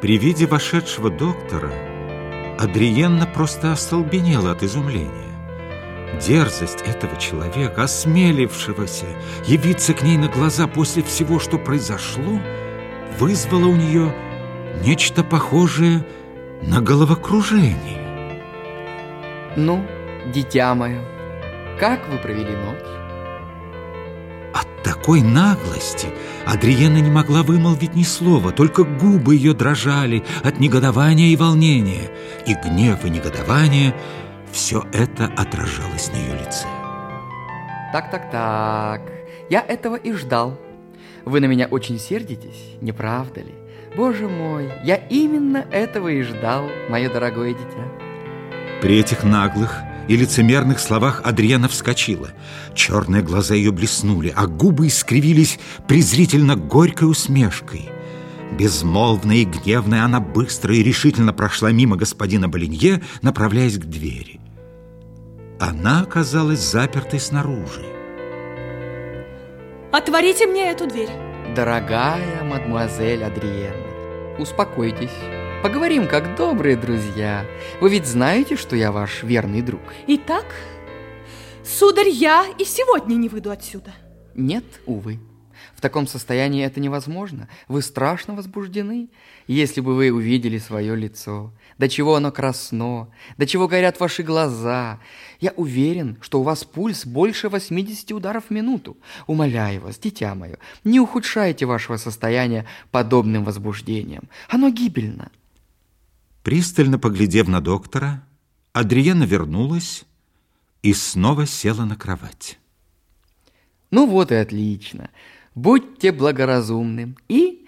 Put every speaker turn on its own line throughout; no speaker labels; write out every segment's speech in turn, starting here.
При виде вошедшего доктора Адриенна просто остолбенела от изумления. Дерзость этого человека, осмелившегося явиться к ней на глаза после всего, что произошло, вызвала у нее нечто похожее на головокружение.
Ну, дитя мое, как вы провели ночь?
От такой наглости Адриена не могла вымолвить ни слова, только губы ее дрожали от негодования и волнения, и гнев и негодование – все это отражалось на ее лице.
Так-так-так, я этого и ждал. Вы на меня очень сердитесь, не правда ли? Боже мой, я именно этого и ждал, мое дорогое дитя.
При этих наглых и лицемерных словах Адриана вскочила. Черные глаза ее блеснули, а губы искривились презрительно горькой усмешкой. Безмолвная и гневная она быстро и решительно прошла мимо господина Болинье, направляясь к двери. Она оказалась запертой снаружи.
Отворите мне эту дверь.
Дорогая мадмуазель Адриенна, успокойтесь. Поговорим как добрые друзья. Вы ведь знаете, что я ваш верный друг.
Итак, сударь, я и сегодня не выйду отсюда.
Нет, увы. В таком состоянии это невозможно. Вы страшно возбуждены. Если бы вы увидели свое лицо, до чего оно красно, до чего горят ваши глаза. Я уверен, что у вас пульс больше 80 ударов в минуту. Умоляю вас, дитя мое, не ухудшайте вашего состояния подобным возбуждением. Оно гибельно.
Пристально поглядев на доктора, Адриена вернулась и снова села на кровать.
Ну вот и отлично. Будьте благоразумны и,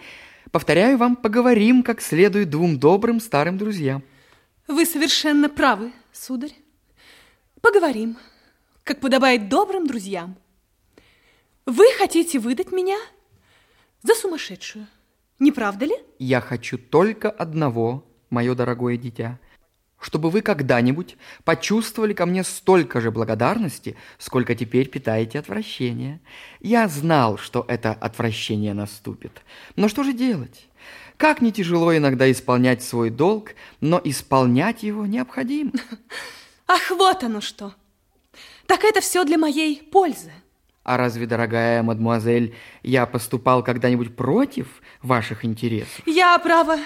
повторяю вам, поговорим как следует двум добрым старым друзьям.
Вы совершенно правы, сударь. Поговорим, как подобает добрым друзьям. Вы хотите выдать меня за сумасшедшую, не правда ли?
Я хочу только одного, мое дорогое дитя – чтобы вы когда-нибудь почувствовали ко мне столько же благодарности, сколько теперь питаете отвращение. Я знал, что это отвращение наступит. Но что же делать? Как не тяжело иногда исполнять свой долг, но исполнять его необходимо.
Ах, вот оно что! Так это все для моей пользы.
А разве, дорогая мадемуазель, я поступал когда-нибудь против ваших интересов?
Я, право,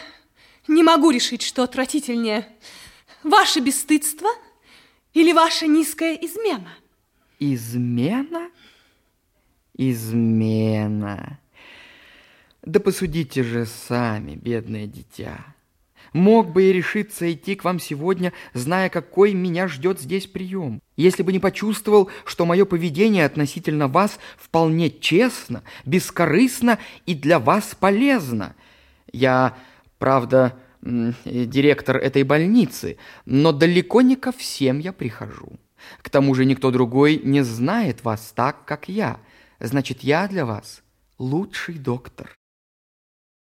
не могу решить, что отвратительнее – Ваше бесстыдство или ваша низкая измена?
Измена? Измена. Да посудите же сами, бедное дитя. Мог бы и решиться идти к вам сегодня, зная, какой меня ждет здесь прием, если бы не почувствовал, что мое поведение относительно вас вполне честно, бескорыстно и для вас полезно. Я, правда, директор этой больницы, но далеко не ко всем я прихожу. К тому же никто другой не знает вас так, как я. Значит, я для вас лучший доктор.